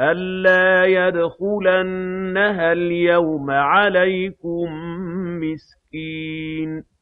أَلَّا يَدْخُلَنَّهَا الْيَوْمَ عَلَيْكُم مِّسْكِينٌ